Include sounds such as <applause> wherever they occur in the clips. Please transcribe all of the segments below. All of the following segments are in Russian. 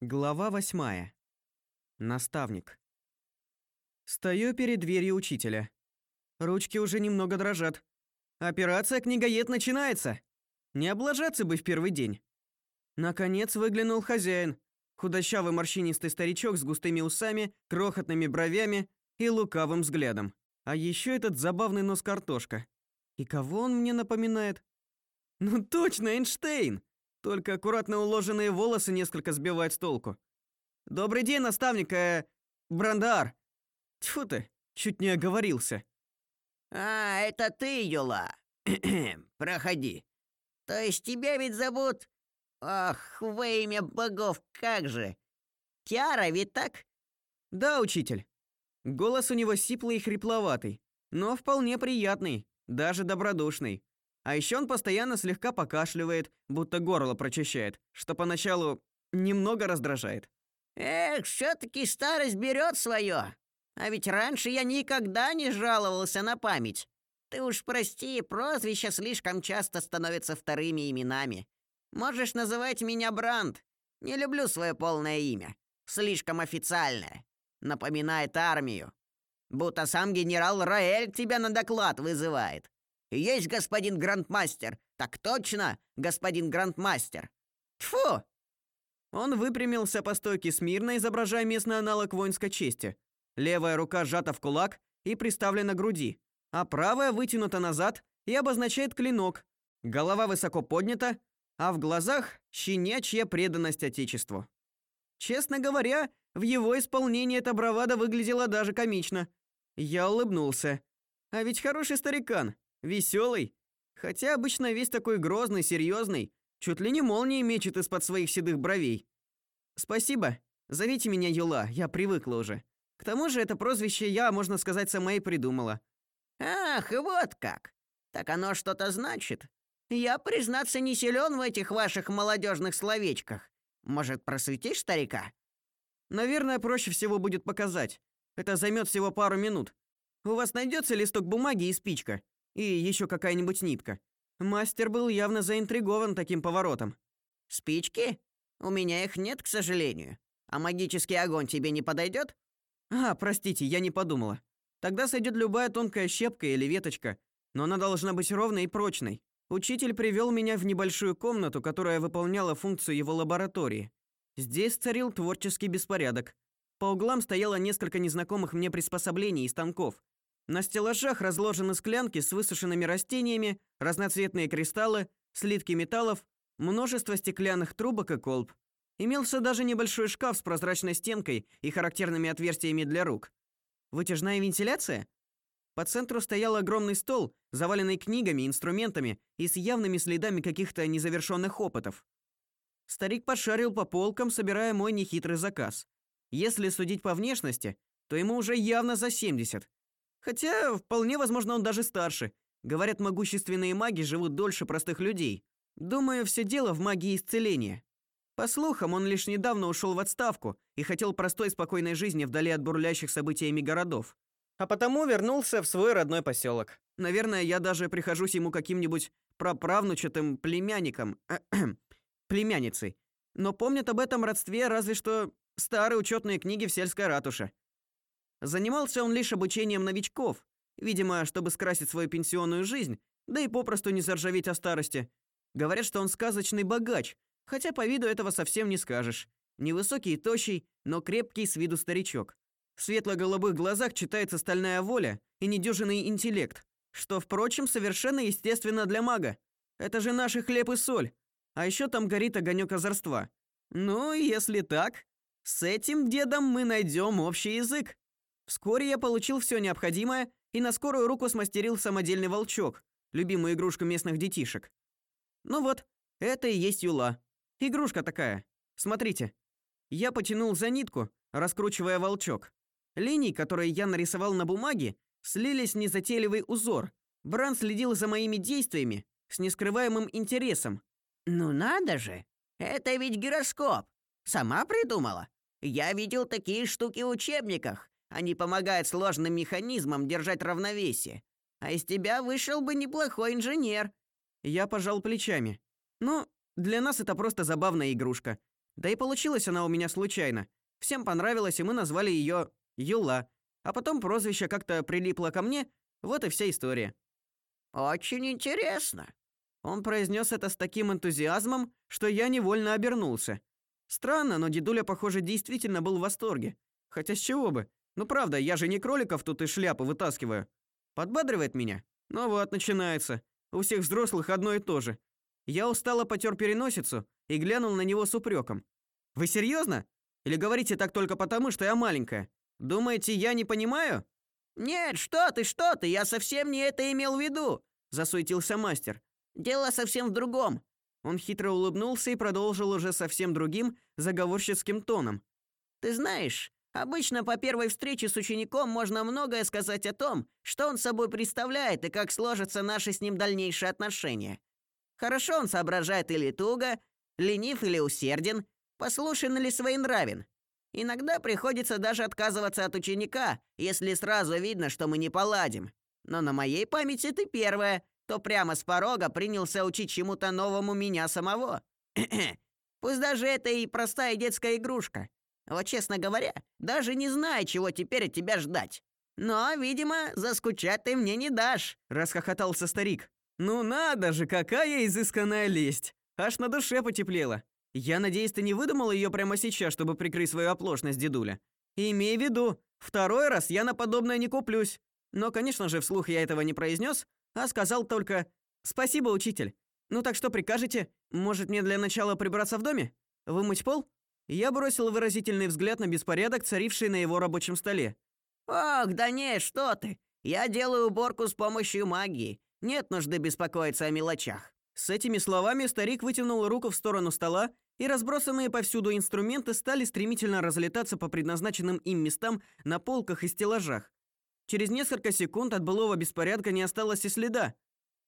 Глава восьмая. Наставник. Стою перед дверью учителя. Ручки уже немного дрожат. Операция книгоед начинается. Не облажаться бы в первый день. Наконец выглянул хозяин. Худощавый морщинистый старичок с густыми усами, крохотными бровями и лукавым взглядом. А еще этот забавный нос картошка. И кого он мне напоминает? Ну точно, Эйнштейн. Только аккуратно уложенные волосы несколько сбивают с толку. Добрый день, наставник, э, Брандар. Тьфу ты, чуть не оговорился. А, это ты, Юла. <clears throat> Проходи. То есть тебя ведь зовут Ах, во имя богов, как же? Киара ведь так? Да, учитель. Голос у него сиплый и хрипловатый, но вполне приятный, даже добродушный. А еще он постоянно слегка покашливает, будто горло прочищает, что поначалу немного раздражает. Эх, все таки старость берет свое. А ведь раньше я никогда не жаловался на память. Ты уж прости, прозвища слишком часто становятся вторыми именами. Можешь называть меня Бранд. Не люблю свое полное имя. Слишком официальное. Напоминает армию. Будто сам генерал Раэль тебя на доклад вызывает. Есть господин грандмастер. Так точно, господин грандмастер. Тьфу! Он выпрямился по стойке смирно, изображая местный аналог воинской чести. Левая рука сжата в кулак и приставлена к груди, а правая вытянута назад и обозначает клинок. Голова высоко поднята, а в глазах щенячья преданность отечеству. Честно говоря, в его исполнении эта бравада выглядела даже комично. Я улыбнулся. А ведь хороший старикан, веселый, хотя обычно весь такой грозный, серьезный, чуть ли не молнией мечет из-под своих седых бровей. Спасибо. Зовите меня Юла, я привыкла уже. К тому же это прозвище я, можно сказать, сама и придумала. Ах, вот как. Так оно что-то значит. Я, признаться, не силен в этих ваших молодежных словечках. Может, просветишь старика? Наверное, проще всего будет показать. Это займет всего пару минут. У вас найдется листок бумаги и спичка, и еще какая-нибудь нитка. Мастер был явно заинтригован таким поворотом. Спички? У меня их нет, к сожалению. А магический огонь тебе не подойдет? А, простите, я не подумала. Тогда сойдет любая тонкая щепка или веточка, но она должна быть ровной и прочной. Учитель привел меня в небольшую комнату, которая выполняла функцию его лаборатории. Здесь царил творческий беспорядок. По углам стояло несколько незнакомых мне приспособлений и станков. На стеллажах разложены склянки с высушенными растениями, разноцветные кристаллы, слитки металлов, множество стеклянных трубок и колб. Имелся даже небольшой шкаф с прозрачной стенкой и характерными отверстиями для рук. Вытяжная вентиляция? По центру стоял огромный стол, заваленный книгами, инструментами и с явными следами каких-то незавершенных опытов. Старик пошарил по полкам, собирая мой нехитрый заказ. Если судить по внешности, то ему уже явно за 70. Хотя вполне возможно, он даже старше. Говорят, могущественные маги живут дольше простых людей. Думаю, все дело в магии исцеления. По слухам, он лишь недавно ушел в отставку и хотел простой спокойной жизни вдали от бурлящих событиями городов а потому вернулся в свой родной поселок. Наверное, я даже прихожусь ему каким-нибудь праправнучатым племянником, <clears throat> племянницей. Но помнят об этом родстве разве что старые учетные книги в сельской ратуше. Занимался он лишь обучением новичков, видимо, чтобы скрасить свою пенсионную жизнь, да и попросту не заржаветь о старости. Говорят, что он сказочный богач, хотя по виду этого совсем не скажешь. Невысокий и тощий, но крепкий с виду старичок. В светло-голубых глазах читается стальная воля и недюжинный интеллект, что, впрочем, совершенно естественно для мага. Это же наши хлеб и соль. А еще там горит огонек озорства. Ну, если так, с этим дедом мы найдем общий язык. Вскоре я получил все необходимое и на скорую руку смастерил самодельный волчок, любимую игрушку местных детишек. Ну вот, это и есть юла. Игрушка такая. Смотрите. Я потянул за нитку, раскручивая волчок. Линии, которые я нарисовал на бумаге, слились в незатейливый узор. Бран следил за моими действиями с нескрываемым интересом. Ну надо же. Это ведь гироскоп. Сама придумала. Я видел такие штуки в учебниках. Они помогают сложным механизмам держать равновесие. А из тебя вышел бы неплохой инженер. Я пожал плечами. Ну, для нас это просто забавная игрушка. Да и получилась она у меня случайно. Всем понравилось, и мы назвали ее Юла. А потом прозвище как-то прилипло ко мне, вот и вся история. Очень интересно. Он произнес это с таким энтузиазмом, что я невольно обернулся. Странно, но дедуля, похоже, действительно был в восторге. Хотя с чего бы? Ну правда, я же не кроликов тут из шляпы вытаскиваю. Подбадривает меня. Ну вот, начинается. У всех взрослых одно и то же. Я устало потер переносицу и глянул на него с упреком. Вы серьезно? Или говорите так только потому, что я маленькая? Думаете, я не понимаю? Нет, что ты, что ты? Я совсем не это имел в виду, засуетился мастер. Дело совсем в другом. Он хитро улыбнулся и продолжил уже совсем другим, заговорщицким тоном. Ты знаешь, обычно по первой встрече с учеником можно многое сказать о том, что он собой представляет и как сложатся наши с ним дальнейшие отношения. Хорошо он соображает или туго, ленив или усерден, послушен или своенравен. Иногда приходится даже отказываться от ученика, если сразу видно, что мы не поладим. Но на моей памяти ты первая, кто прямо с порога принялся учить чему-то новому меня самого. <clears throat> Пусть даже это и простая детская игрушка. Вот честно говоря, даже не знаю, чего теперь от тебя ждать. Но, видимо, заскучать ты мне не дашь, расхохотался старик. Ну надо же, какая изысканная лесть. Аж на душе потеплело. Я надеюсь, ты не выдумал ее прямо сейчас, чтобы прикрыть свою оплошность, дедуля. Имей в виду, второй раз я на подобное не куплюсь. Но, конечно же, вслух я этого не произнес, а сказал только: "Спасибо, учитель". Ну так что прикажете? Может, мне для начала прибраться в доме? Вымыть пол? Я бросил выразительный взгляд на беспорядок, царивший на его рабочем столе. Ох, да не, что ты? Я делаю уборку с помощью магии. Нет нужды беспокоиться о мелочах. С этими словами старик вытянул руку в сторону стола, и разбросанные повсюду инструменты стали стремительно разлетаться по предназначенным им местам на полках и стеллажах. Через несколько секунд от былого беспорядка не осталось и следа.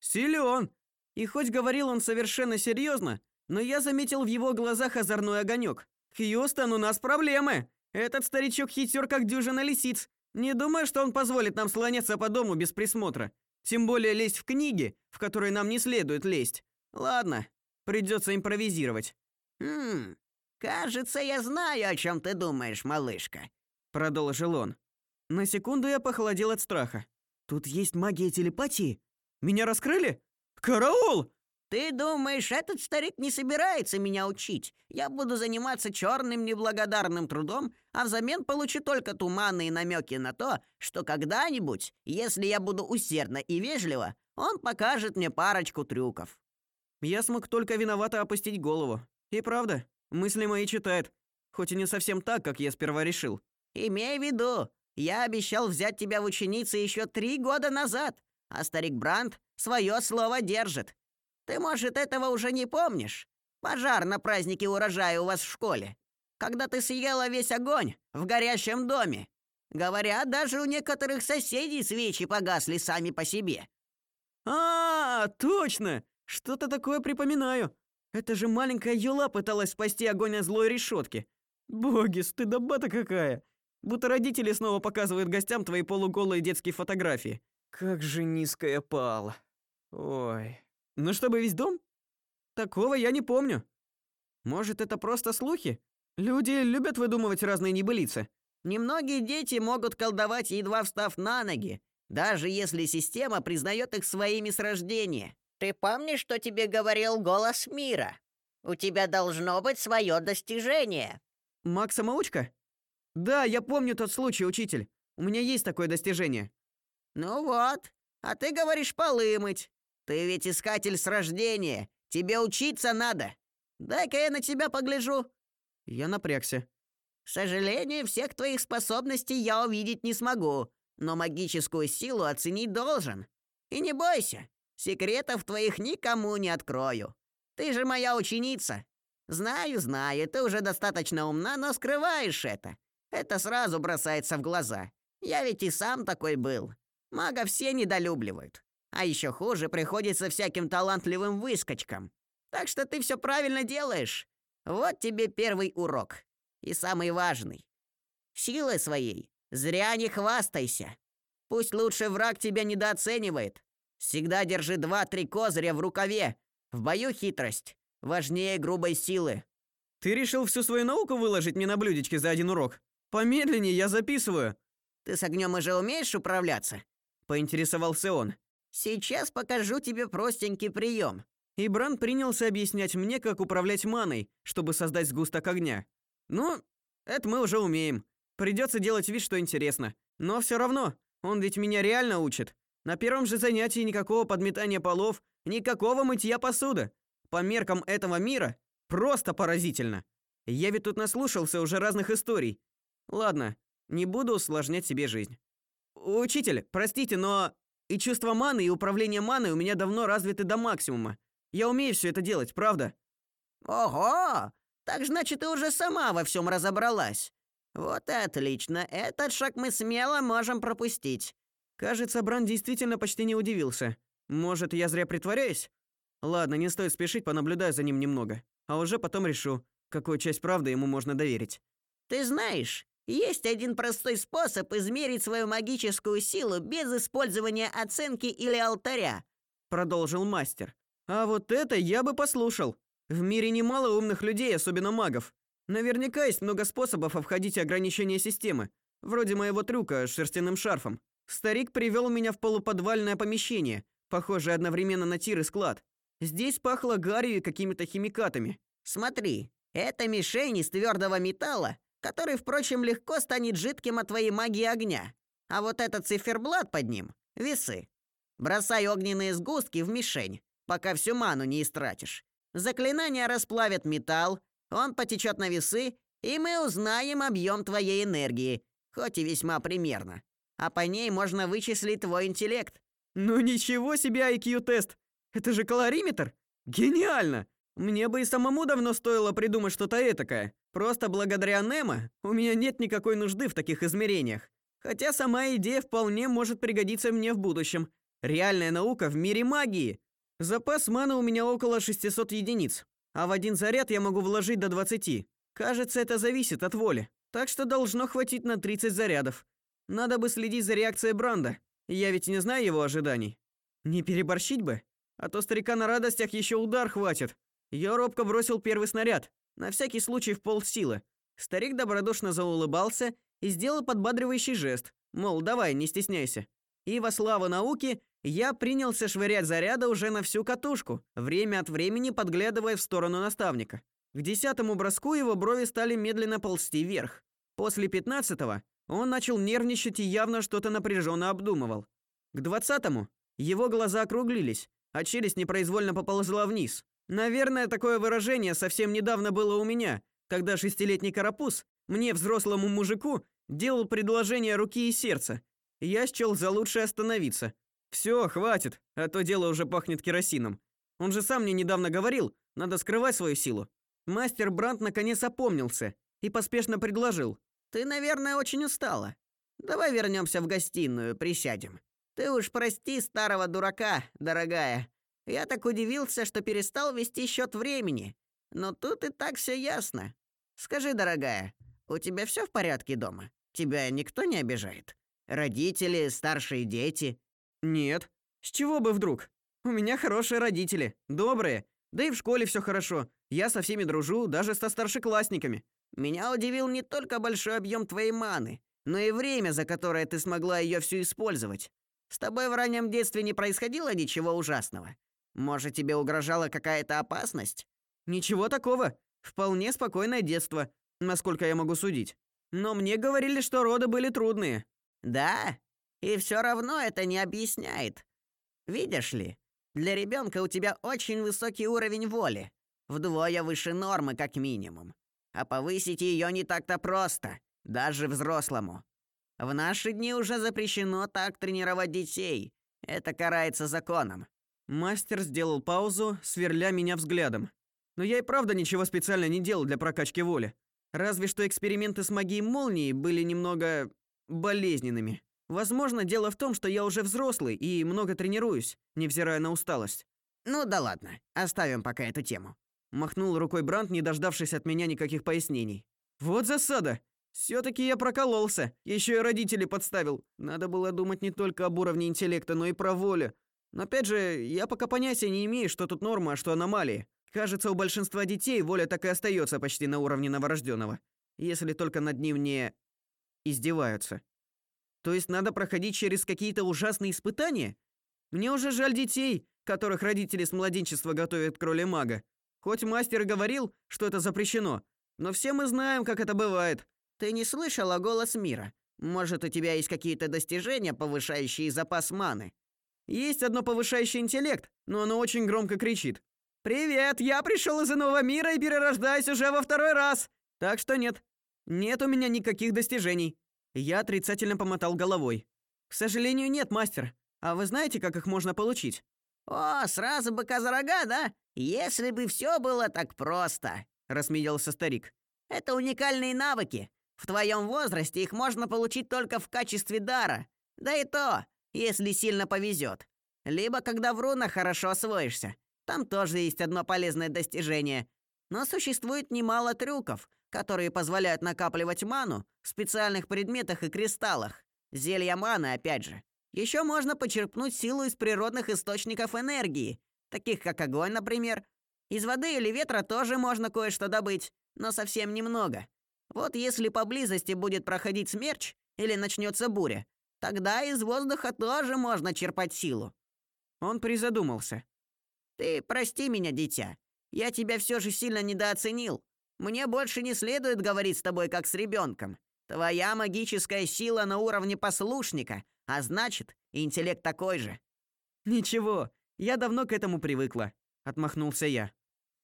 Силен. И хоть говорил он совершенно серьезно, но я заметил в его глазах озорной огонек. Хьюстон, у нас проблемы. Этот старичок хитер как дюжина лисиц. Не думаю, что он позволит нам слоняться по дому без присмотра. Тем более лезть в книги, в которые нам не следует лезть. Ладно, придется импровизировать. Хм. Кажется, я знаю, о чем ты думаешь, малышка, продолжил он. На секунду я похолодел от страха. Тут есть магия телепатии? Меня раскрыли? Караул! Ты думаешь, этот старик не собирается меня учить? Я буду заниматься черным неблагодарным трудом, а взамен получу только туманные намеки на то, что когда-нибудь, если я буду усердно и вежливо, он покажет мне парочку трюков. Я смог только виновато опустить голову. И правда, мысли мои читает, хоть и не совсем так, как я сперва решил. Имей в виду, я обещал взять тебя в ученицы еще три года назад, а старик Бранд свое слово держит. Ты, может, этого уже не помнишь? Пожар на празднике урожая у вас в школе. Когда ты съела весь огонь в горящем доме. Говорят, даже у некоторых соседей свечи погасли сами по себе. А, -а, -а точно. Что-то такое припоминаю. Это же маленькая Юла пыталась спасти огонь от злой решетки. Боги, стыдоба-то какая. Будто родители снова показывают гостям твои полуголые детские фотографии. Как же низкая пала. Ой. Ну чтобы весь дом? Такого я не помню. Может, это просто слухи? Люди любят выдумывать разные небылицы. Немногие дети могут колдовать, едва встав на ноги, даже если система признает их своими с рождения. Ты помнишь, что тебе говорил голос мира? У тебя должно быть свое достижение. Макс самоучка? Да, я помню тот случай, учитель. У меня есть такое достижение. Ну вот. А ты говоришь полы мыть. Ты ведь искатель с рождения. Тебе учиться надо. Дай-ка я на тебя погляжу. Я напрягся. К сожалению, всех твоих способностей я увидеть не смогу, но магическую силу оценить должен. И не бойся, секретов твоих никому не открою. Ты же моя ученица. Знаю, знаю, ты уже достаточно умна, но скрываешь это. Это сразу бросается в глаза. Я ведь и сам такой был. Мага все недолюбливают. А еще хуже приходится всяким талантливым выскочкам. Так что ты все правильно делаешь. Вот тебе первый урок. И самый важный. Силой своей зря не хвастайся. Пусть лучше враг тебя недооценивает. Всегда держи два-три козыря в рукаве. В бою хитрость важнее грубой силы. Ты решил всю свою науку выложить мне на блюдечке за один урок? Помедленнее, я записываю. Ты с огнем уже умеешь управляться? поинтересовался он. Сейчас покажу тебе простенький прием. И Бран принялся объяснять мне, как управлять маной, чтобы создать сгусток огня. Ну, это мы уже умеем. Придется делать вид, что интересно. Но все равно, он ведь меня реально учит. На первом же занятии никакого подметания полов, никакого мытья посуды. По меркам этого мира просто поразительно. Я ведь тут наслушался уже разных историй. Ладно, не буду усложнять себе жизнь. Учитель, простите, но и чувство маны, и управление маной у меня давно развиты до максимума. Я умею все это делать, правда? Ого! Так значит, ты уже сама во всем разобралась. Вот и отлично. Этот шаг мы смело можем пропустить. Кажется, Бран действительно почти не удивился. Может, я зря притворяюсь? Ладно, не стоит спешить, понаблюдаю за ним немного, а уже потом решу, какую часть правды ему можно доверить. Ты знаешь, есть один простой способ измерить свою магическую силу без использования оценки или алтаря, продолжил мастер. А вот это я бы послушал. В мире немало умных людей, особенно магов. Наверняка есть много способов обходить ограничения системы, вроде моего трюка с шерстяным шарфом. Старик привел меня в полуподвальное помещение, похожее одновременно на тир и склад. Здесь пахло гарью и какими-то химикатами. Смотри, это мишень из твердого металла, который, впрочем, легко станет жидким от твоей магии огня. А вот этот циферблат под ним — весы. Бросай огненные сгустки в мишень, пока всю ману не истратишь. Заклинание расплавит металл, он потечет на весы, и мы узнаем объем твоей энергии, хоть и весьма примерно. А по ней можно вычислить твой интеллект. Ну ничего себе IQ-тест! Это же калориметр? Гениально! Мне бы и самому давно стоило придумать что-то этакое. Просто благодаря Немо у меня нет никакой нужды в таких измерениях. Хотя сама идея вполне может пригодиться мне в будущем. Реальная наука в мире магии. Запас маны у меня около 600 единиц, а в один заряд я могу вложить до 20. Кажется, это зависит от воли. Так что должно хватить на 30 зарядов. Надо бы следить за реакцией Бранда. Я ведь не знаю его ожиданий. Не переборщить бы, а то старика на радостях еще удар хватит. Я робко бросил первый снаряд, на всякий случай в полсилы. Старик добродушно заулыбался и сделал подбадривающий жест, мол, давай, не стесняйся. И во славу науки я принялся швырять заряды уже на всю катушку, время от времени подглядывая в сторону наставника. К десятому броску его брови стали медленно ползти вверх. После пятнадцатого он начал нервничать и явно что-то напряженно обдумывал. К двадцатому его глаза округлились, а челюсть непроизвольно поползла вниз. Наверное, такое выражение совсем недавно было у меня, когда шестилетний карапуз мне, взрослому мужику, делал предложение руки и сердца. Я счел за лучшее остановиться. Все, хватит, а то дело уже пахнет керосином. Он же сам мне недавно говорил, надо скрывать свою силу. Мастер Бранд наконец опомнился и поспешно предложил: "Ты, наверное, очень устала. Давай вернемся в гостиную, присядем. Ты уж прости старого дурака, дорогая. Я так удивился, что перестал вести счет времени. Но тут и так все ясно. Скажи, дорогая, у тебя все в порядке дома? Тебя никто не обижает? Родители, старшие дети? Нет. С чего бы вдруг? У меня хорошие родители, добрые. Да и в школе все хорошо. Я со всеми дружу, даже со старшеклассниками. Меня удивил не только большой объем твоей маны, но и время, за которое ты смогла ее всю использовать. С тобой в раннем детстве не происходило ничего ужасного. Может, тебе угрожала какая-то опасность? Ничего такого. Вполне спокойное детство, насколько я могу судить. Но мне говорили, что роды были трудные. Да? И все равно это не объясняет. Видишь ли, для ребенка у тебя очень высокий уровень воли, вдвое выше нормы как минимум. А повысить ее не так-то просто, даже взрослому. В наши дни уже запрещено так тренировать детей. Это карается законом. Мастер сделал паузу, сверля меня взглядом. Но я и правда ничего специально не делал для прокачки воли. Разве что эксперименты с магией молнии были немного болезненными. Возможно, дело в том, что я уже взрослый и много тренируюсь, невзирая на усталость. Ну да ладно, оставим пока эту тему. Махнул рукой Брант, не дождавшись от меня никаких пояснений. Вот засада. все таки я прокололся, еще и родители подставил. Надо было думать не только об уровне интеллекта, но и про волю. Но опять же, я пока понятия не имею, что тут норма, а что аномалии. Кажется, у большинства детей воля так и остается почти на уровне новорожденного, если только над ним не издеваются. То есть надо проходить через какие-то ужасные испытания? Мне уже жаль детей, которых родители с младенчества готовят к роли мага. Хоть мастер и говорил, что это запрещено, но все мы знаем, как это бывает. Ты не слышал о голос мира? Может, у тебя есть какие-то достижения, повышающие запас маны? Есть одно повышающее интеллект, но оно очень громко кричит. Привет, я пришел из иного мира и перерождаюсь уже во второй раз. Так что нет. Нет у меня никаких достижений. Я отрицательно помотал головой. К сожалению, нет, мастер. А вы знаете, как их можно получить? О, сразу быка за да? Если бы все было так просто, рассмеялся старик. Это уникальные навыки. В твоем возрасте их можно получить только в качестве дара. Да и то, если сильно повезет. Либо когда в рунах хорошо освоишься. Там тоже есть одно полезное достижение. Но существует немало трюков, которые позволяют накапливать ману в специальных предметах и кристаллах. Зелья маны, опять же. Еще можно почерпнуть силу из природных источников энергии, таких как огонь, например. Из воды или ветра тоже можно кое-что добыть, но совсем немного. Вот если поблизости будет проходить смерч или начнется буря, тогда из воздуха тоже можно черпать силу. Он призадумался. Ты прости меня, дитя. Я тебя все же сильно недооценил. Мне больше не следует говорить с тобой как с ребенком. Твоя магическая сила на уровне послушника, а значит, интеллект такой же. Ничего, я давно к этому привыкла, отмахнулся я.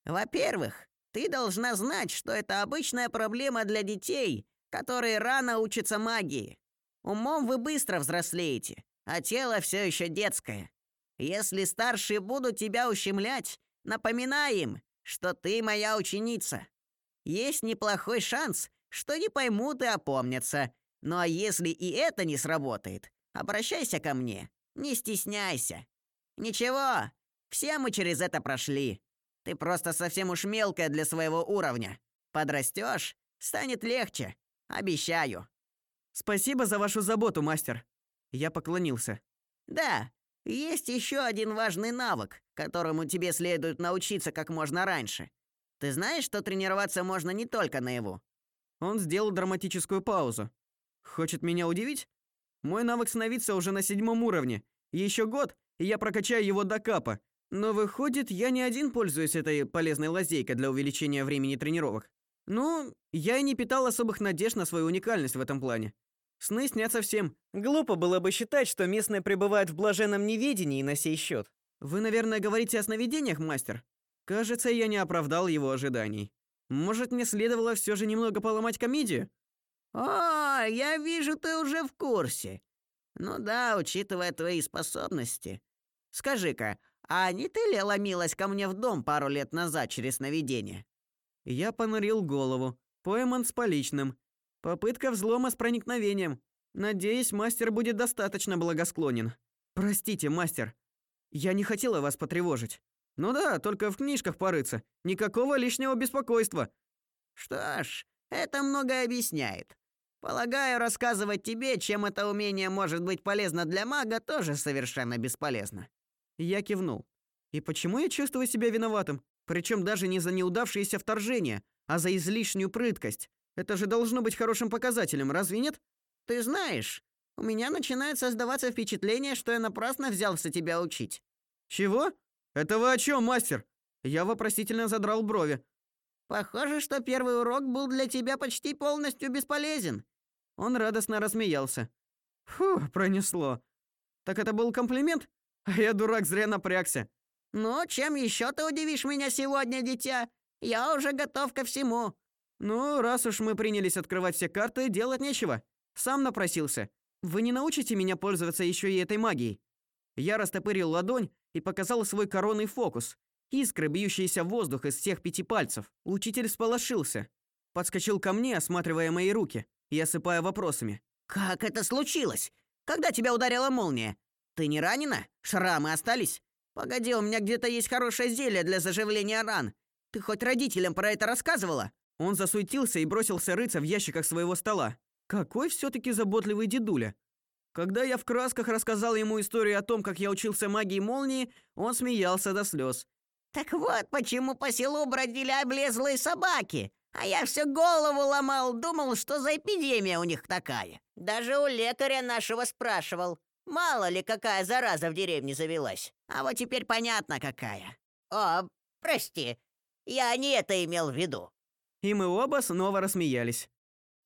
Во-первых, ты должна знать, что это обычная проблема для детей, которые рано учатся магии. Умом вы быстро взрослеете, а тело все еще детское. Если старшие будут тебя ущемлять, напоминай им, что ты моя ученица. Есть неплохой шанс, что не поймут и опомнятся. Ну а если и это не сработает, обращайся ко мне. Не стесняйся. Ничего, все мы через это прошли. Ты просто совсем уж мелкая для своего уровня. Подрастешь, станет легче. Обещаю. Спасибо за вашу заботу, мастер. Я поклонился. Да, есть еще один важный навык, которому тебе следует научиться как можно раньше. Ты знаешь, что тренироваться можно не только наяву?» Он сделал драматическую паузу. «Хочет меня удивить? Мой навык сновидца уже на седьмом уровне. Еще год, и я прокачаю его до капа. Но выходит, я не один пользуюсь этой полезной лазейкой для увеличения времени тренировок. Ну, я и не питал особых надежд на свою уникальность в этом плане. Сны снятся всем. Глупо было бы считать, что местные пребывают в блаженном неведении на сей счет. Вы, наверное, говорите о сновидениях, мастер? Кажется, я не оправдал его ожиданий. Может, мне следовало все же немного поломать комедию? О, я вижу, ты уже в курсе. Ну да, учитывая твои способности. Скажи-ка, а не ты ли ломилась ко мне в дом пару лет назад через сновидение? Я понурил голову. Пойман с поличным. Попытка взлома с проникновением. Надеюсь, мастер будет достаточно благосклонен. Простите, мастер. Я не хотела вас потревожить. Ну да, только в книжках порыться. Никакого лишнего беспокойства. Что ж, это многое объясняет. Полагаю, рассказывать тебе, чем это умение может быть полезно для мага, тоже совершенно бесполезно. Я кивнул. И почему я чувствую себя виноватым? Причем даже не за неудавшееся вторжение, а за излишнюю прыткость. Это же должно быть хорошим показателем, разве нет? Ты знаешь, у меня начинает создаваться впечатление, что я напрасно взялся тебя учить. Чего? «Это вы о чем, мастер?» Я вопросительно задрал брови. «Похоже, что первый урок был для тебя почти полностью бесполезен». Он радостно рассмеялся. «Фу, пронесло. Так это был комплимент? А я, дурак, зря напрягся». «Ну, чем еще ты удивишь меня сегодня, дитя? Я уже готов ко всему». «Ну, раз уж мы принялись открывать все карты, делать нечего. Сам напросился. Вы не научите меня пользоваться еще и этой магией?» Я растопырил ладонь и показал свой коронный фокус. Искры, бьющиеся в воздух из всех пяти пальцев. Учитель сполошился. Подскочил ко мне, осматривая мои руки и осыпая вопросами. «Как это случилось? Когда тебя ударила молния? Ты не ранена? Шрамы остались? Погоди, у меня где-то есть хорошее зелье для заживления ран. Ты хоть родителям про это рассказывала?» Он засуетился и бросился рыться в ящиках своего стола. Какой все таки заботливый дедуля. Когда я в красках рассказал ему историю о том, как я учился магии молнии, он смеялся до слез. Так вот почему по селу бродили облезлые собаки. А я все голову ломал, думал, что за эпидемия у них такая. Даже у лекаря нашего спрашивал, мало ли какая зараза в деревне завелась. А вот теперь понятно какая. О, прости, я не это имел в виду. И мы оба снова рассмеялись.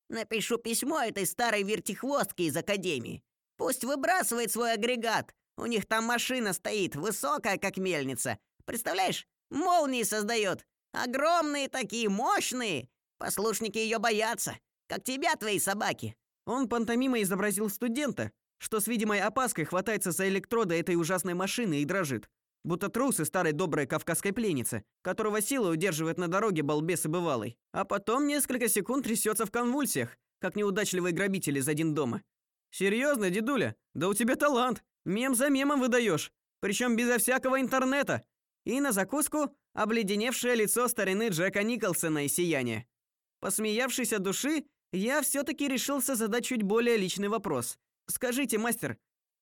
Напишу письмо этой старой вертихвостке из академии. Пусть выбрасывает свой агрегат. У них там машина стоит, высокая, как мельница. Представляешь, молнии создает. Огромные такие, мощные. Послушники ее боятся, как тебя твои собаки. Он пантомимой изобразил студента, что с видимой опаской хватается за электроды этой ужасной машины и дрожит, будто трус и старой доброй кавказской пленницы, которого сила удерживает на дороге балбес и бывалый, а потом несколько секунд трясется в конвульсиях, как неудачливый грабитель из один дома. Серьезно, дедуля? Да у тебя талант. Мем за мемом выдаешь, причем безо всякого интернета. И на закуску обледеневшее лицо старины Джека Николсона и сияние. Посмеявшись от души, я все таки решился задать чуть более личный вопрос. Скажите, мастер,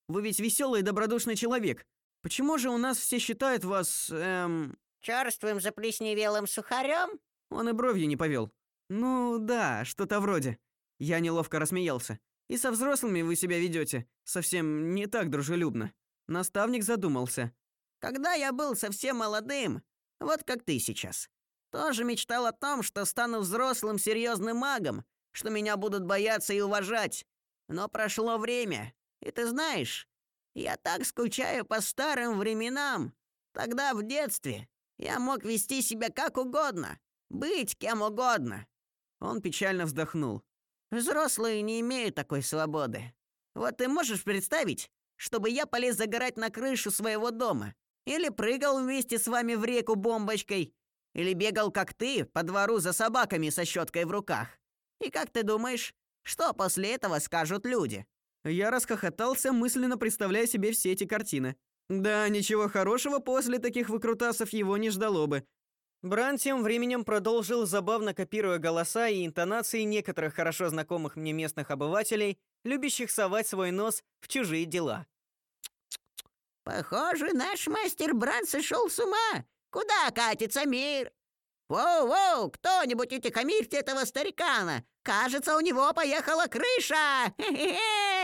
вы ведь веселый и добродушный человек. Почему же у нас все считают вас эм черствым заплесневелым сухарем? Он и бровью не повел. Ну, да, что-то вроде. Я неловко рассмеялся. И со взрослыми вы себя ведете совсем не так дружелюбно. Наставник задумался. Когда я был совсем молодым, вот как ты сейчас, тоже мечтал о том, что стану взрослым серьезным магом, что меня будут бояться и уважать. Но прошло время, и ты знаешь, я так скучаю по старым временам. Тогда в детстве я мог вести себя как угодно, быть кем угодно. Он печально вздохнул. Взрослые не имеют такой свободы. Вот ты можешь представить, чтобы я полез загорать на крышу своего дома или прыгал вместе с вами в реку бомбочкой или бегал, как ты, по двору за собаками со щеткой в руках. И как ты думаешь, что после этого скажут люди?» Я расхохотался, мысленно представляя себе все эти картины. Да, ничего хорошего после таких выкрутасов его не ждало бы. Бран тем временем продолжил, забавно копируя голоса и интонации некоторых хорошо знакомых мне местных обывателей, любящих совать свой нос в чужие дела. «Похоже, наш мастер Бран сошел с ума. Куда катится мир? Воу-воу, кто-нибудь утихомирьте этого старикана. Кажется, у него поехала крыша. Хе-хе-хе.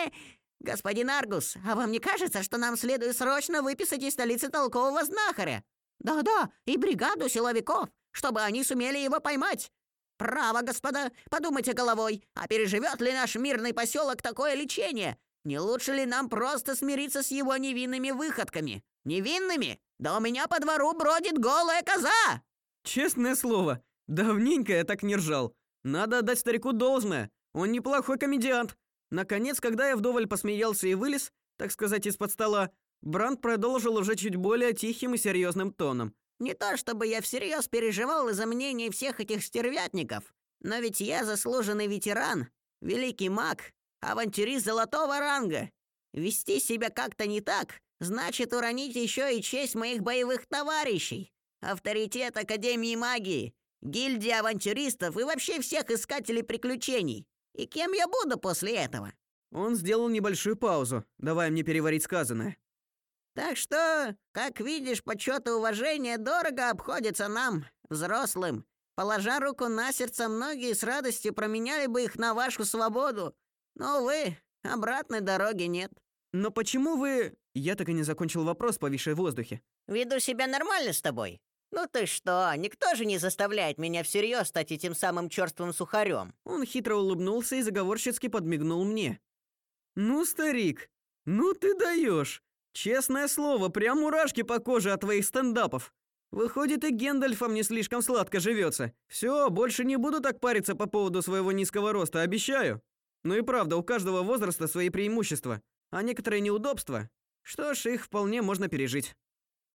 Господин Аргус, а вам не кажется, что нам следует срочно выписать из столицы толкового знахаря? Да-да, и бригаду силовиков, чтобы они сумели его поймать. Право, господа, подумайте головой, а переживет ли наш мирный поселок такое лечение? Не лучше ли нам просто смириться с его невинными выходками? Невинными? Да у меня по двору бродит голая коза!» Честное слово, давненько я так не ржал. Надо отдать старику должное. Он неплохой комедиант. Наконец, когда я вдоволь посмеялся и вылез, так сказать, из-под стола, Бранд продолжил уже чуть более тихим и серьезным тоном. «Не то чтобы я всерьез переживал из-за мнений всех этих стервятников, но ведь я заслуженный ветеран, великий маг, авантюрист золотого ранга. Вести себя как-то не так значит уронить еще и честь моих боевых товарищей, авторитет Академии магии, гильдии авантюристов и вообще всех искателей приключений. И кем я буду после этого? Он сделал небольшую паузу, давая мне переварить сказанное. Так что, как видишь, почет и уважение дорого обходится нам, взрослым. Положа руку на сердце, многие с радостью променяли бы их на вашу свободу. Но, вы обратной дороги нет. Но почему вы Я так и не закончил вопрос, повисший в воздухе. Веду себя нормально с тобой. Ну ты что? Никто же не заставляет меня всерьез стать этим самым чёрствым сухарем. Он хитро улыбнулся и заговорщицки подмигнул мне. Ну, старик, ну ты даешь. Честное слово, прям мурашки по коже от твоих стендапов. Выходит, и Гендальфам не слишком сладко живется. Все, больше не буду так париться по поводу своего низкого роста, обещаю. Ну и правда, у каждого возраста свои преимущества а некоторые неудобства, что ж, их вполне можно пережить.